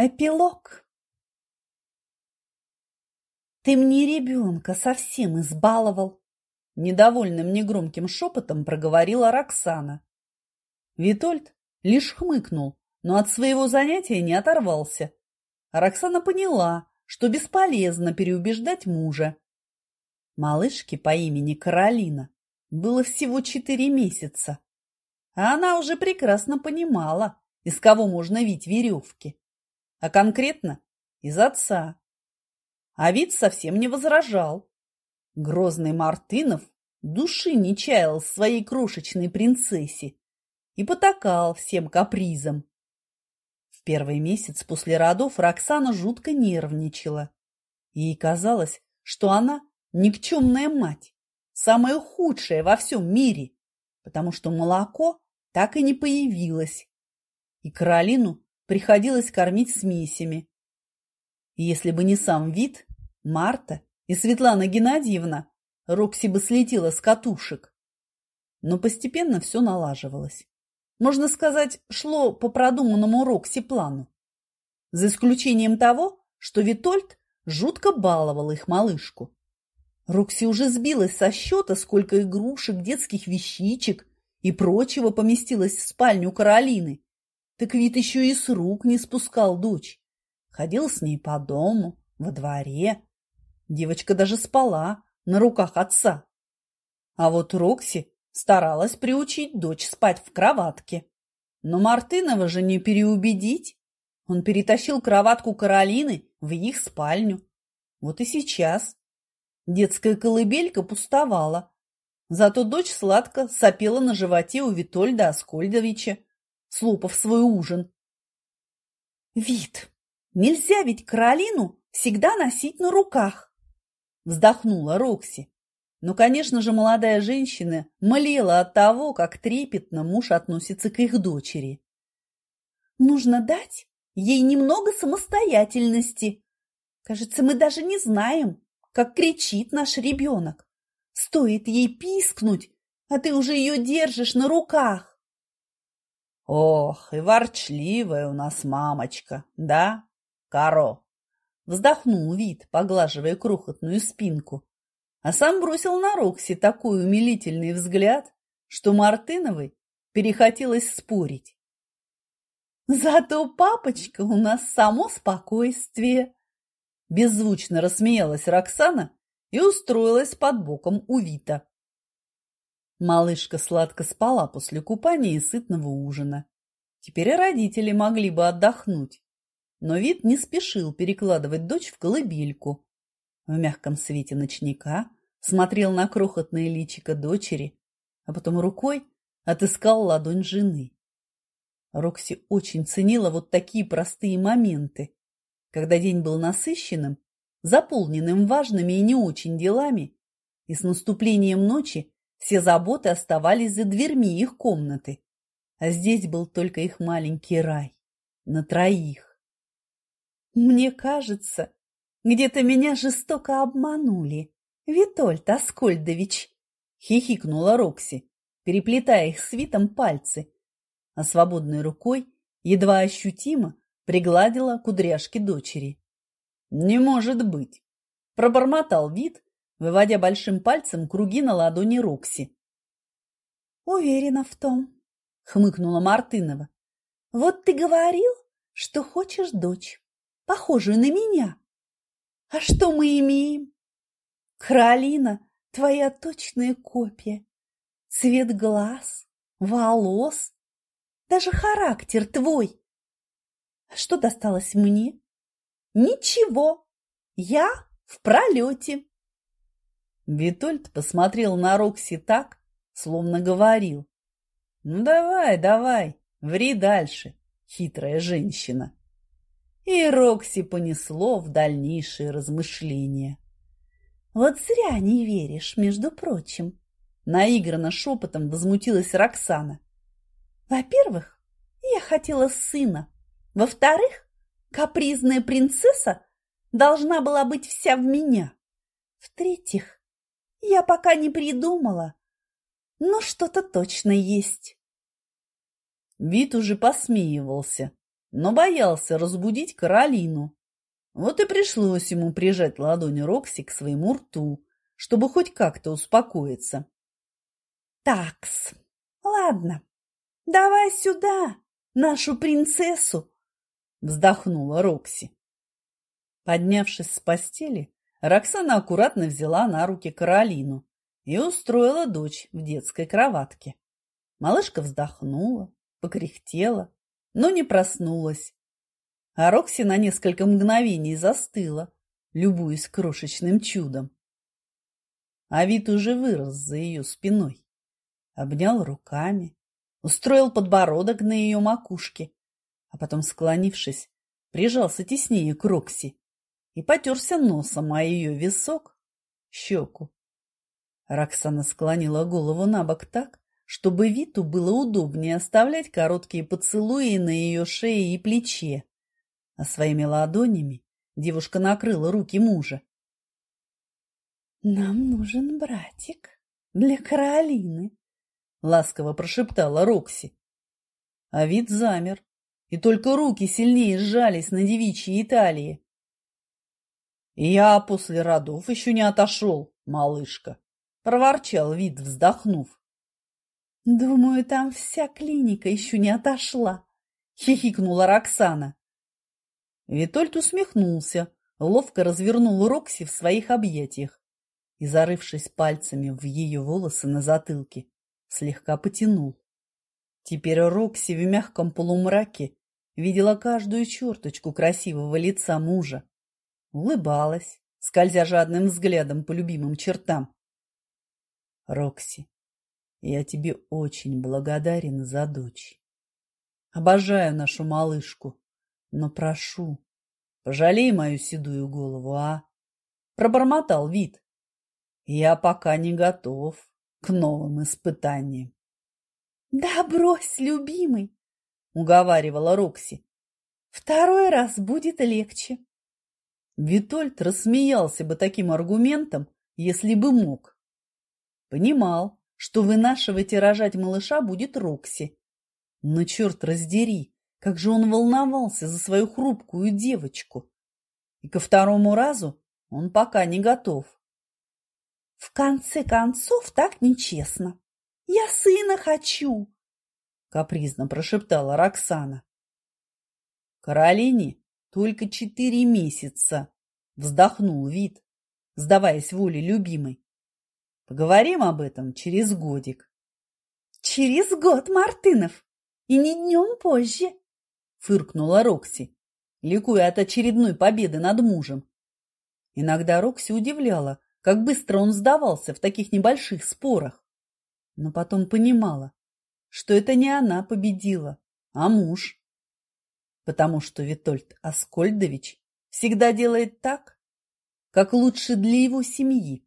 Эпилог. «Ты мне ребенка совсем избаловал!» Недовольным негромким шепотом проговорила Роксана. Витольд лишь хмыкнул, но от своего занятия не оторвался. Роксана поняла, что бесполезно переубеждать мужа. Малышке по имени Каролина было всего четыре месяца, а она уже прекрасно понимала, из кого можно вить веревки а конкретно из отца. А вид совсем не возражал. Грозный Мартынов души не чаял своей крошечной принцессе и потакал всем капризам. В первый месяц после родов Роксана жутко нервничала. Ей казалось, что она никчемная мать, самая худшая во всем мире, потому что молоко так и не появилось. И Каролину приходилось кормить смесями. если бы не сам вид, Марта и Светлана Геннадьевна, Рокси бы слетела с катушек. Но постепенно все налаживалось. Можно сказать, шло по продуманному Рокси плану. За исключением того, что Витольд жутко баловал их малышку. Рокси уже сбилась со счета, сколько игрушек, детских вещичек и прочего поместилось в спальню Каролины. Так вид еще и с рук не спускал дочь. Ходил с ней по дому, во дворе. Девочка даже спала на руках отца. А вот Рокси старалась приучить дочь спать в кроватке. Но Мартынова же не переубедить. Он перетащил кроватку Каролины в их спальню. Вот и сейчас. Детская колыбелька пустовала. Зато дочь сладко сопела на животе у Витольда Аскольдовича слопав свой ужин. «Вид, нельзя ведь Каролину всегда носить на руках!» Вздохнула Рокси. Но, конечно же, молодая женщина молела от того, как трепетно муж относится к их дочери. «Нужно дать ей немного самостоятельности. Кажется, мы даже не знаем, как кричит наш ребенок. Стоит ей пискнуть, а ты уже ее держишь на руках. Ох, и ворчливая у нас мамочка, да, Каро? Вздохнул вид, поглаживая крохотную спинку, а сам бросил на Рокси такой умилительный взгляд, что Мартыновой перехотелось спорить. Зато папочка у нас само спокойствие. Беззвучно рассмеялась Роксана и устроилась под боком у Вита. Малышка сладко спала после купания и сытного ужина. Теперь и родители могли бы отдохнуть. Но вид не спешил перекладывать дочь в колыбельку. В мягком свете ночника смотрел на крохотное личико дочери, а потом рукой отыскал ладонь жены. Рокси очень ценила вот такие простые моменты, когда день был насыщенным, заполненным важными и не очень делами, и с наступлением ночи все заботы оставались за дверьми их комнаты, а здесь был только их маленький рай на троих. Мне кажется, где-то меня жестоко обманули, Витольд Аскольдович, хихикнула Рокси, переплетая их свитом пальцы, а свободной рукой едва ощутимо пригладила кудряшки дочери. «Не может быть!» – пробормотал вид, выводя большим пальцем круги на ладони Рокси. «Уверена в том», — хмыкнула Мартынова. «Вот ты говорил, что хочешь дочь, похожую на меня. А что мы имеем? Каролина, твоя точная копия. Цвет глаз, волос, даже характер твой. А что досталось мне? Ничего, я в пролете. Витольд посмотрел на Рокси так, словно говорил. «Ну давай, давай, ври дальше, хитрая женщина». И Рокси понесло в дальнейшие размышления. «Вот зря не веришь, между прочим», — наигранно шепотом возмутилась Роксана. «Во-первых, я хотела сына. Во-вторых, капризная принцесса должна была быть вся в меня. В-третьих, я пока не придумала, но что-то точно есть. Вид уже посмеивался, но боялся разбудить Каролину. Вот и пришлось ему прижать ладонь Рокси к своему рту, чтобы хоть как-то успокоиться. «Такс, ладно, давай сюда нашу принцессу!» вздохнула Рокси. Поднявшись с постели, Роксана аккуратно взяла на руки Каролину и устроила дочь в детской кроватке. Малышка вздохнула, покряхтела, но не проснулась. А Рокси на несколько мгновений застыла, любуясь крошечным чудом. А вид уже вырос за ее спиной. Обнял руками, устроил подбородок на ее макушке, а потом, склонившись, прижался теснее к Рокси и потерся носом о ее висок, щеку. Роксана склонила голову на бок так, чтобы Виту было удобнее оставлять короткие поцелуи на ее шее и плече, а своими ладонями девушка накрыла руки мужа. «Нам нужен братик для Каролины», — ласково прошептала Рокси. А вид замер, и только руки сильнее сжались на девичьей Италии. «Я после родов еще не отошел, малышка», — проворчал вид, вздохнув. «Думаю, там вся клиника еще не отошла», — хихикнула Роксана. Витольд усмехнулся, ловко развернул Рокси в своих объятиях и, зарывшись пальцами в ее волосы на затылке, слегка потянул. Теперь Рокси в мягком полумраке видела каждую черточку красивого лица мужа, улыбалась, скользя жадным взглядом по любимым чертам. Рокси, я тебе очень благодарен за дочь. Обожаю нашу малышку, но прошу, пожалей мою седую голову, а? Пробормотал вид. Я пока не готов к новым испытаниям. Да брось, любимый, уговаривала Рокси. Второй раз будет легче. Витольд рассмеялся бы таким аргументом, если бы мог. Понимал, что вынашивать и рожать малыша будет Рокси. Но черт раздери, как же он волновался за свою хрупкую девочку. И ко второму разу он пока не готов. В конце концов, так нечестно. Я сына хочу, капризно прошептала Роксана. Каролине только четыре месяца, вздохнул вид, сдаваясь воле любимой. Поговорим об этом через годик. Через год, Мартынов, и не днем позже, фыркнула Рокси, ликуя от очередной победы над мужем. Иногда Рокси удивляла, как быстро он сдавался в таких небольших спорах. Но потом понимала, что это не она победила, а муж потому что Витольд Аскольдович всегда делает так, как лучше для его семьи.